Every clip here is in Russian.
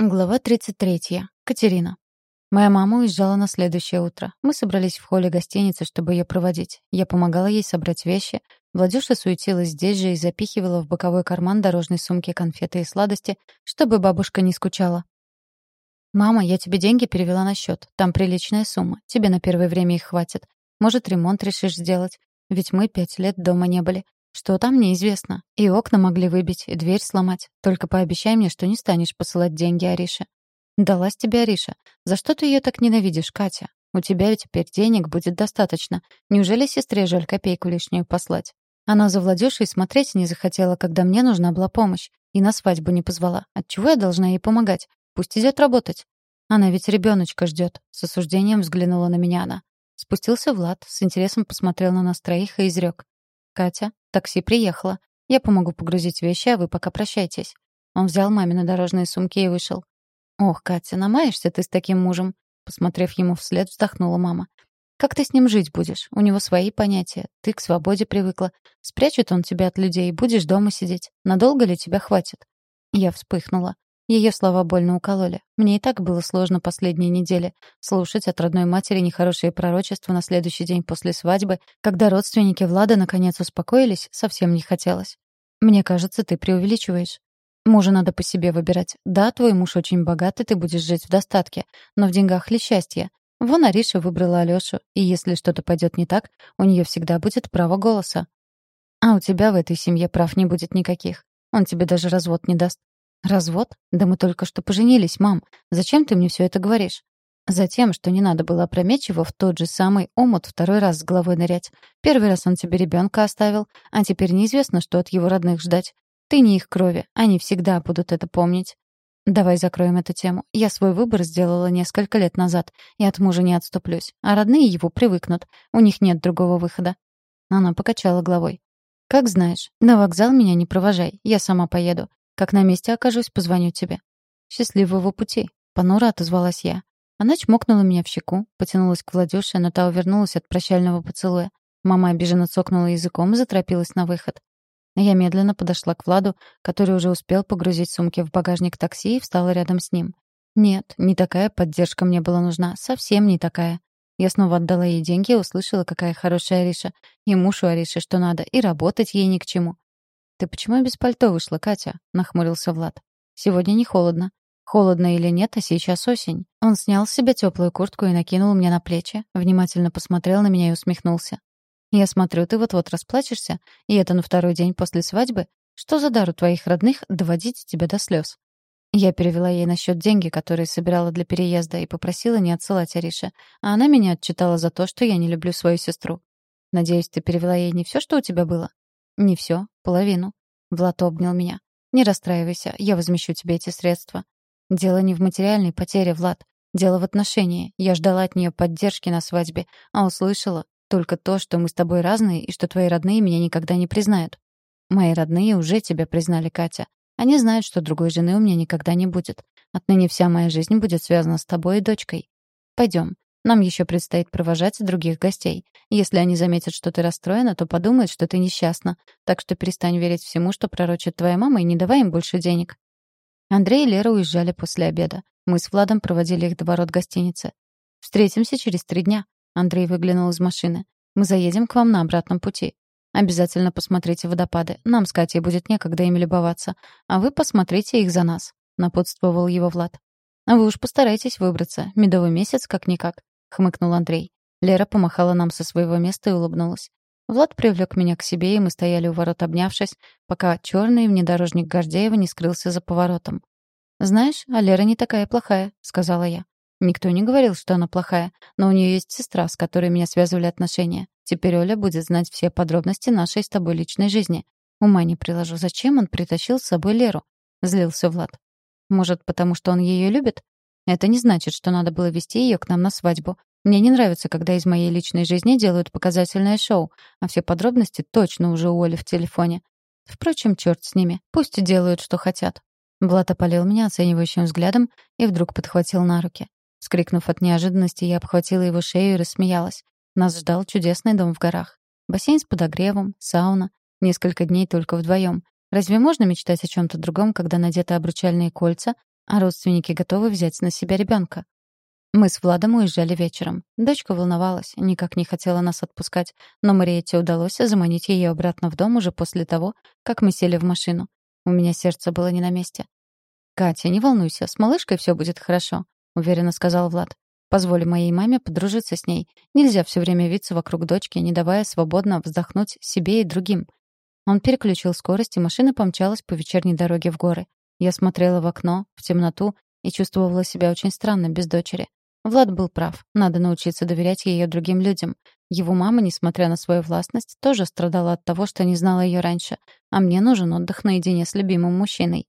Глава 33. Катерина. Моя мама уезжала на следующее утро. Мы собрались в холле гостиницы, чтобы ее проводить. Я помогала ей собрать вещи. Владюша суетилась здесь же и запихивала в боковой карман дорожной сумки конфеты и сладости, чтобы бабушка не скучала. «Мама, я тебе деньги перевела на счет. Там приличная сумма. Тебе на первое время их хватит. Может, ремонт решишь сделать? Ведь мы пять лет дома не были. Что там, неизвестно. И окна могли выбить, и дверь сломать. Только пообещай мне, что не станешь посылать деньги Арише. Далась тебе Ариша. За что ты ее так ненавидишь, Катя? У тебя теперь денег будет достаточно. Неужели сестре жаль копейку лишнюю послать? Она за Владюшей смотреть не захотела, когда мне нужна была помощь. И на свадьбу не позвала. Отчего я должна ей помогать? Пусть идет работать. Она ведь ребеночка ждет. С осуждением взглянула на меня она. Спустился Влад, с интересом посмотрел на нас троих и изрек. «Катя, такси приехало. Я помогу погрузить вещи, а вы пока прощайтесь». Он взял мамины дорожные сумки и вышел. «Ох, Катя, намаешься ты с таким мужем?» Посмотрев ему вслед, вздохнула мама. «Как ты с ним жить будешь? У него свои понятия. Ты к свободе привыкла. Спрячет он тебя от людей, будешь дома сидеть. Надолго ли тебя хватит?» Я вспыхнула. Ее слова больно укололи. Мне и так было сложно последние недели. Слушать от родной матери нехорошие пророчества на следующий день после свадьбы, когда родственники Влада наконец успокоились, совсем не хотелось. «Мне кажется, ты преувеличиваешь. Мужа надо по себе выбирать. Да, твой муж очень богат, и ты будешь жить в достатке. Но в деньгах ли счастье? Вон Ариша выбрала Алёшу, и если что-то пойдет не так, у нее всегда будет право голоса. А у тебя в этой семье прав не будет никаких. Он тебе даже развод не даст. «Развод? Да мы только что поженились, мам. Зачем ты мне все это говоришь?» Затем, что не надо было опрометчиво в тот же самый омут второй раз с головой нырять. Первый раз он тебе ребенка оставил, а теперь неизвестно, что от его родных ждать. Ты не их крови, они всегда будут это помнить. Давай закроем эту тему. Я свой выбор сделала несколько лет назад, и от мужа не отступлюсь. А родные его привыкнут. У них нет другого выхода. Она покачала головой. «Как знаешь. На вокзал меня не провожай. Я сама поеду. Как на месте окажусь, позвоню тебе. Счастливого пути, понуро отозвалась я. Она чмокнула меня в щеку, потянулась к Владюше, но та увернулась от прощального поцелуя. Мама обиженно цокнула языком и заторопилась на выход. Я медленно подошла к Владу, который уже успел погрузить сумки в багажник такси и встала рядом с ним. Нет, не такая поддержка мне была нужна, совсем не такая. Я снова отдала ей деньги и услышала, какая хорошая Ариша. И муж у Ариши что надо, и работать ей ни к чему. «Ты почему без пальто вышла, Катя?» — нахмурился Влад. «Сегодня не холодно». «Холодно или нет, а сейчас осень». Он снял с себя теплую куртку и накинул мне на плечи, внимательно посмотрел на меня и усмехнулся. «Я смотрю, ты вот-вот расплачешься, и это на второй день после свадьбы? Что за дар у твоих родных доводить тебя до слез?» Я перевела ей на счет деньги, которые собирала для переезда, и попросила не отсылать Арише, а она меня отчитала за то, что я не люблю свою сестру. «Надеюсь, ты перевела ей не все, что у тебя было?» «Не все, половину». Влад обнял меня. «Не расстраивайся, я возмещу тебе эти средства». «Дело не в материальной потере, Влад. Дело в отношении. Я ждала от нее поддержки на свадьбе, а услышала только то, что мы с тобой разные и что твои родные меня никогда не признают. Мои родные уже тебя признали, Катя. Они знают, что другой жены у меня никогда не будет. Отныне вся моя жизнь будет связана с тобой и дочкой. Пойдем. Нам еще предстоит провожать других гостей. Если они заметят, что ты расстроена, то подумают, что ты несчастна. Так что перестань верить всему, что пророчит твоя мама, и не давай им больше денег». Андрей и Лера уезжали после обеда. Мы с Владом проводили их до ворот гостиницы. «Встретимся через три дня», — Андрей выглянул из машины. «Мы заедем к вам на обратном пути. Обязательно посмотрите водопады. Нам с Катей будет некогда ими любоваться. А вы посмотрите их за нас», — напутствовал его Влад. «А вы уж постарайтесь выбраться. Медовый месяц как-никак. — хмыкнул Андрей. Лера помахала нам со своего места и улыбнулась. Влад привлек меня к себе, и мы стояли у ворот, обнявшись, пока черный внедорожник Гордеева не скрылся за поворотом. «Знаешь, а Лера не такая плохая», — сказала я. Никто не говорил, что она плохая, но у нее есть сестра, с которой меня связывали отношения. Теперь Оля будет знать все подробности нашей с тобой личной жизни. Ума не приложу, зачем он притащил с собой Леру? Злился Влад. Может, потому что он ее любит? Это не значит, что надо было вести ее к нам на свадьбу. Мне не нравится, когда из моей личной жизни делают показательное шоу, а все подробности точно уже у Оли в телефоне. Впрочем, черт с ними. Пусть делают, что хотят. Влад опалил меня оценивающим взглядом и вдруг подхватил на руки. Скрикнув от неожиданности, я обхватила его шею и рассмеялась. Нас ждал чудесный дом в горах. Бассейн с подогревом, сауна. Несколько дней только вдвоем. Разве можно мечтать о чем то другом, когда надеты обручальные кольца, а родственники готовы взять на себя ребенка. Мы с Владом уезжали вечером. Дочка волновалась, никак не хотела нас отпускать, но Мариете удалось заманить ее обратно в дом уже после того, как мы сели в машину. У меня сердце было не на месте. «Катя, не волнуйся, с малышкой все будет хорошо», — уверенно сказал Влад. «Позволь моей маме подружиться с ней. Нельзя все время виться вокруг дочки, не давая свободно вздохнуть себе и другим». Он переключил скорость, и машина помчалась по вечерней дороге в горы. Я смотрела в окно, в темноту, и чувствовала себя очень странно без дочери. Влад был прав. Надо научиться доверять ее другим людям. Его мама, несмотря на свою властность, тоже страдала от того, что не знала ее раньше. А мне нужен отдых наедине с любимым мужчиной.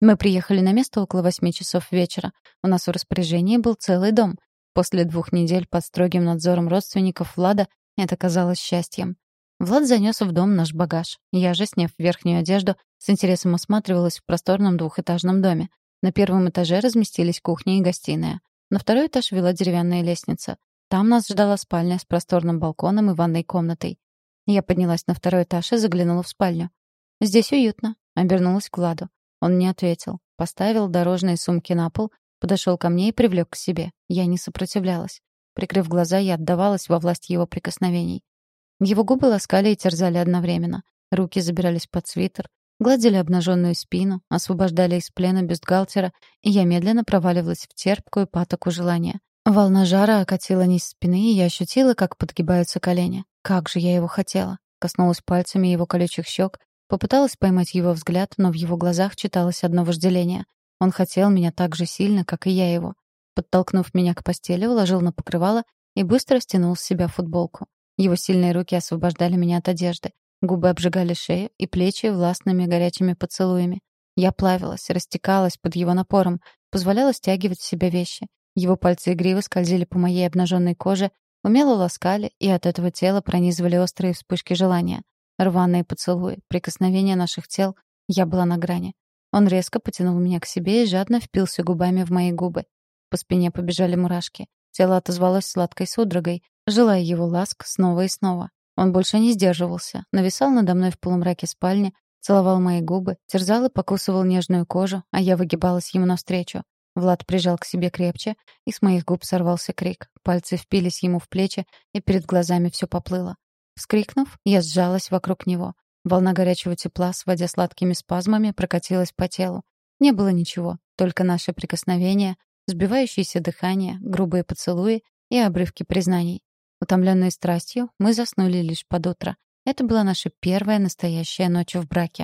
Мы приехали на место около восьми часов вечера. У нас в распоряжении был целый дом. После двух недель под строгим надзором родственников Влада это казалось счастьем. Влад занес в дом наш багаж. Я же, сняв верхнюю одежду, с интересом осматривалась в просторном двухэтажном доме. На первом этаже разместились кухня и гостиная. На второй этаж вела деревянная лестница. Там нас ждала спальня с просторным балконом и ванной комнатой. Я поднялась на второй этаж и заглянула в спальню. «Здесь уютно», — обернулась к Владу. Он не ответил. Поставил дорожные сумки на пол, подошел ко мне и привлек к себе. Я не сопротивлялась. Прикрыв глаза, я отдавалась во власть его прикосновений. Его губы ласкали и терзали одновременно. Руки забирались под свитер, гладили обнаженную спину, освобождали из плена бюстгальтера, и я медленно проваливалась в терпкую патоку желания. Волна жара окатила низ спины, и я ощутила, как подгибаются колени. Как же я его хотела. Коснулась пальцами его колючих щек, попыталась поймать его взгляд, но в его глазах читалось одно вожделение. Он хотел меня так же сильно, как и я его. Подтолкнув меня к постели, уложил на покрывало и быстро стянул с себя футболку. Его сильные руки освобождали меня от одежды. Губы обжигали шею и плечи властными горячими поцелуями. Я плавилась, растекалась под его напором, позволяла стягивать в себя вещи. Его пальцы игриво скользили по моей обнаженной коже, умело ласкали, и от этого тела пронизывали острые вспышки желания. Рваные поцелуи, прикосновения наших тел. Я была на грани. Он резко потянул меня к себе и жадно впился губами в мои губы. По спине побежали мурашки. Тело отозвалось сладкой судорогой, желая его ласк снова и снова. Он больше не сдерживался, нависал надо мной в полумраке спальни, целовал мои губы, терзал и покусывал нежную кожу, а я выгибалась ему навстречу. Влад прижал к себе крепче, и с моих губ сорвался крик. Пальцы впились ему в плечи, и перед глазами все поплыло. Вскрикнув, я сжалась вокруг него. Волна горячего тепла, сводя сладкими спазмами, прокатилась по телу. Не было ничего, только наше прикосновение, сбивающееся дыхание, грубые поцелуи и обрывки признаний. Утомленные страстью, мы заснули лишь под утро. Это была наша первая настоящая ночь в браке.